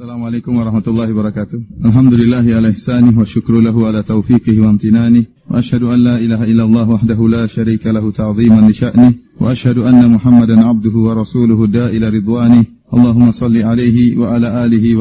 Assalamualaikum warahmatullahi wabarakatuh. Alhamdulillah ya ala ihsanih wa syukru lahu ala taufiqih wa amtinanih. Wa ashhadu la ilaha illallah wahdahu la syarika Muhammadan abduhu wa rasuluhu. Allahumma salli alaihi wa alihi.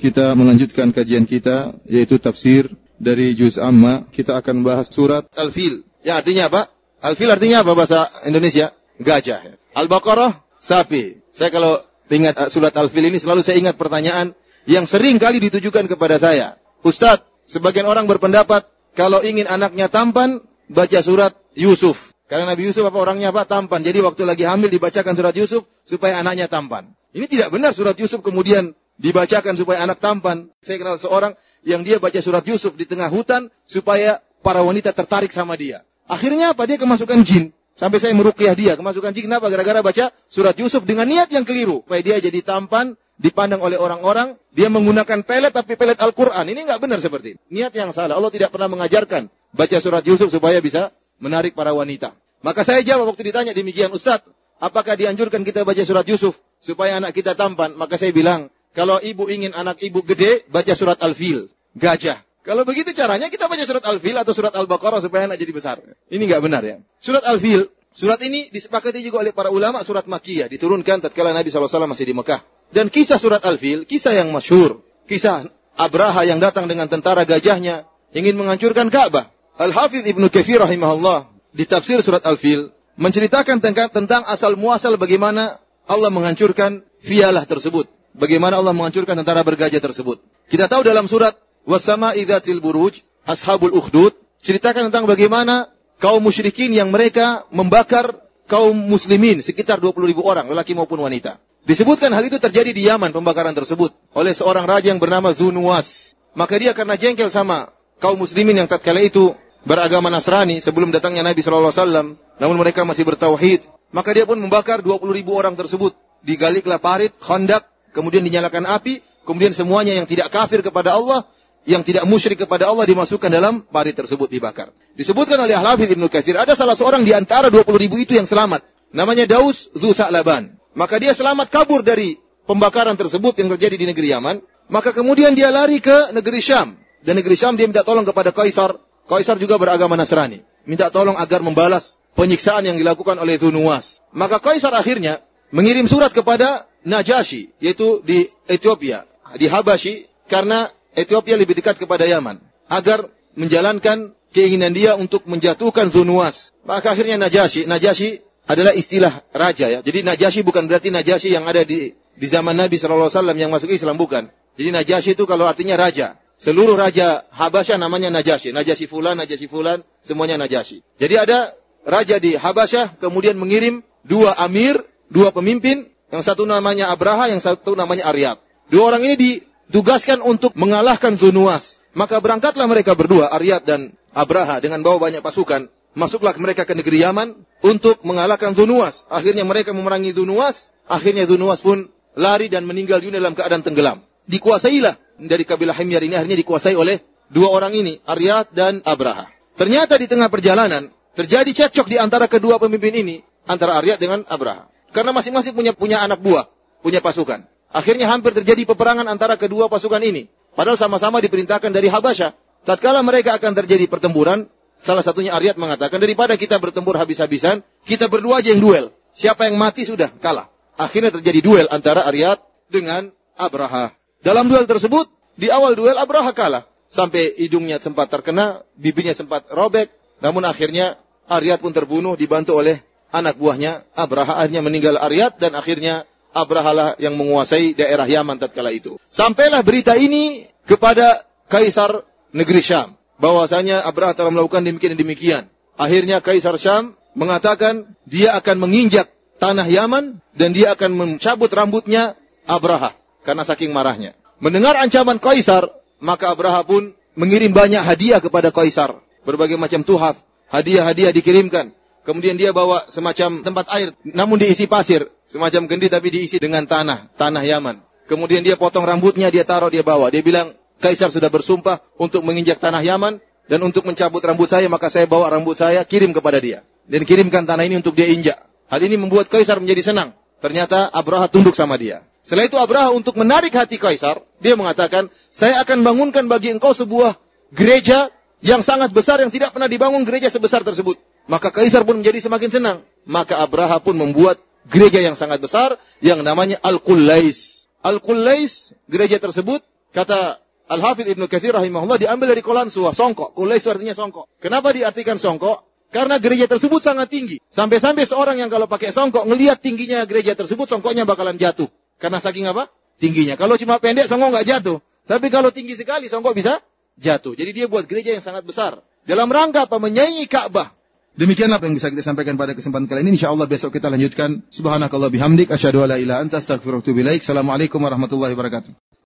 Kita melanjutkan kajian kita yaitu tafsir dari juz amma. Kita akan bahas surat Al-Fil. Ya artinya apa? Al-Fil artinya apa bahasa Indonesia? Gajah. Al-Baqarah sapi. Saya kalau ingat uh, surat Al-Fil ini selalu saya ingat pertanyaan yang sering kali ditujukan kepada saya. Ustadz, sebagian orang berpendapat kalau ingin anaknya tampan, baca surat Yusuf. Karena Nabi Yusuf apa orangnya apa? Tampan. Jadi waktu lagi hamil dibacakan surat Yusuf supaya anaknya tampan. Ini tidak benar surat Yusuf kemudian dibacakan supaya anak tampan. Saya kenal seorang yang dia baca surat Yusuf di tengah hutan supaya para wanita tertarik sama dia. Akhirnya apa? Dia kemasukan jin. Sampai saya merukyah dia, kemasukan jin kenapa? Gara-gara baca surat Yusuf dengan niat yang keliru. Supaya dia jadi tampan, dipandang oleh orang-orang, dia menggunakan pelet tapi pelet Al-Quran. Ini nggak benar seperti ini. Niat yang salah. Allah tidak pernah mengajarkan baca surat Yusuf supaya bisa menarik para wanita. Maka saya jawab waktu ditanya demikian, Ustadz, apakah dianjurkan kita baca surat Yusuf supaya anak kita tampan? Maka saya bilang, kalau ibu ingin anak ibu gede, baca surat Al-Fil, gajah. Kalau begitu caranya kita baca surat Al-Fil atau surat Al-Baqarah supaya anak jadi besar. Ini nggak benar ya. Surat Al-Fil, surat ini disepakati juga oleh para ulama surat Makiyah, diturunkan tatkala Nabi SAW masih di Mekah. Dan kisah surat Al-Fil, kisah yang masyhur, kisah Abraha yang datang dengan tentara gajahnya ingin menghancurkan Ka'bah. Al-Hafidh Ibnu Katsir rahimahullah di tafsir surat Al-Fil menceritakan tentang, tentang asal muasal bagaimana Allah menghancurkan fialah tersebut. Bagaimana Allah menghancurkan tentara bergajah tersebut. Kita tahu dalam surat wasama idzatil buruj, ashabul ukhdud, ceritakan tentang bagaimana kaum musyrikin yang mereka membakar kaum muslimin sekitar 20 ribu orang, lelaki maupun wanita. Disebutkan hal itu terjadi di Yaman, pembakaran tersebut, oleh seorang raja yang bernama Zunuwas. Maka dia karena jengkel sama kaum muslimin yang tatkala itu beragama Nasrani sebelum datangnya Nabi Shallallahu Alaihi Wasallam, namun mereka masih bertauhid, maka dia pun membakar 20 ribu orang tersebut. Digaliklah parit, khandak, kemudian dinyalakan api, kemudian semuanya yang tidak kafir kepada Allah yang tidak musyrik kepada Allah dimasukkan dalam parit tersebut dibakar. Disebutkan oleh Al-Hafidh Ibnu Katsir, ada salah seorang di antara 20 ribu itu yang selamat. Namanya Daus Dhu Sa'laban. Maka dia selamat kabur dari pembakaran tersebut yang terjadi di negeri Yaman. Maka kemudian dia lari ke negeri Syam. Dan negeri Syam dia minta tolong kepada Kaisar. Kaisar juga beragama Nasrani. Minta tolong agar membalas penyiksaan yang dilakukan oleh Nuwas. Maka Kaisar akhirnya mengirim surat kepada Najasyi, yaitu di Ethiopia, di Habashi, karena Ethiopia lebih dekat kepada Yaman agar menjalankan keinginan dia untuk menjatuhkan Zunuwas. Maka akhirnya Najasyi, Najasyi adalah istilah raja ya. Jadi Najasyi bukan berarti Najasyi yang ada di di zaman Nabi SAW yang masuk Islam bukan. Jadi Najasyi itu kalau artinya raja. Seluruh raja Habasyah namanya Najasyi. Najasyi fulan, Najasyi fulan, semuanya Najasyi. Jadi ada raja di Habasyah kemudian mengirim dua amir, dua pemimpin, yang satu namanya Abraha, yang satu namanya Aryab. Dua orang ini di tugaskan untuk mengalahkan Zunuas. Maka berangkatlah mereka berdua, Aryat dan Abraha, dengan bawa banyak pasukan. Masuklah mereka ke negeri Yaman untuk mengalahkan Zunuas. Akhirnya mereka memerangi Zunuas. Akhirnya Zunuas pun lari dan meninggal dunia dalam keadaan tenggelam. Dikuasailah dari kabilah Himyar ini akhirnya dikuasai oleh dua orang ini, Aryat dan Abraha. Ternyata di tengah perjalanan terjadi cekcok di antara kedua pemimpin ini, antara Aryat dengan Abraha. Karena masing-masing punya punya anak buah, punya pasukan. Akhirnya hampir terjadi peperangan antara kedua pasukan ini. Padahal sama-sama diperintahkan dari Habasyah. Tatkala mereka akan terjadi pertempuran, salah satunya Aryat mengatakan, daripada kita bertempur habis-habisan, kita berdua aja yang duel. Siapa yang mati sudah kalah. Akhirnya terjadi duel antara Aryat dengan Abraha. Dalam duel tersebut, di awal duel Abraha kalah. Sampai hidungnya sempat terkena, bibirnya sempat robek. Namun akhirnya Aryat pun terbunuh dibantu oleh anak buahnya. Abraha akhirnya meninggal Aryat dan akhirnya Abrahalah yang menguasai daerah Yaman tatkala itu. Sampailah berita ini kepada Kaisar negeri Syam. Bahwasanya Abraha telah melakukan demikian dan demikian. Akhirnya Kaisar Syam mengatakan dia akan menginjak tanah Yaman dan dia akan mencabut rambutnya Abraha karena saking marahnya. Mendengar ancaman Kaisar, maka Abraha pun mengirim banyak hadiah kepada Kaisar. Berbagai macam tuhaf, hadiah-hadiah dikirimkan. Kemudian dia bawa semacam tempat air, namun diisi pasir. Semacam kendi tapi diisi dengan tanah, tanah Yaman. Kemudian dia potong rambutnya, dia taruh, dia bawa. Dia bilang, Kaisar sudah bersumpah untuk menginjak tanah Yaman dan untuk mencabut rambut saya, maka saya bawa rambut saya kirim kepada dia. Dan kirimkan tanah ini untuk dia injak. Hal ini membuat Kaisar menjadi senang. Ternyata Abraha tunduk sama dia. Setelah itu Abraha untuk menarik hati Kaisar, dia mengatakan, saya akan bangunkan bagi engkau sebuah gereja yang sangat besar yang tidak pernah dibangun gereja sebesar tersebut. Maka Kaisar pun menjadi semakin senang. Maka Abraha pun membuat gereja yang sangat besar yang namanya Al-Qullais. Al-Qullais, gereja tersebut, kata Al-Hafidh Ibnu Katsir rahimahullah diambil dari kolan suah, songkok. Qullais artinya songkok. Kenapa diartikan songkok? Karena gereja tersebut sangat tinggi. Sampai-sampai seorang yang kalau pakai songkok ngelihat tingginya gereja tersebut, songkoknya bakalan jatuh. Karena saking apa? Tingginya. Kalau cuma pendek, songkok nggak jatuh. Tapi kalau tinggi sekali, songkok bisa jatuh. Jadi dia buat gereja yang sangat besar. Dalam rangka apa? Menyaingi Ka'bah. Demikianlah apa yang bisa kita sampaikan pada kesempatan kali ini. InsyaAllah besok kita lanjutkan. Subhanakallah bihamdik. Asyadu ala ila anta astagfirullahaladzim. Assalamualaikum warahmatullahi wabarakatuh.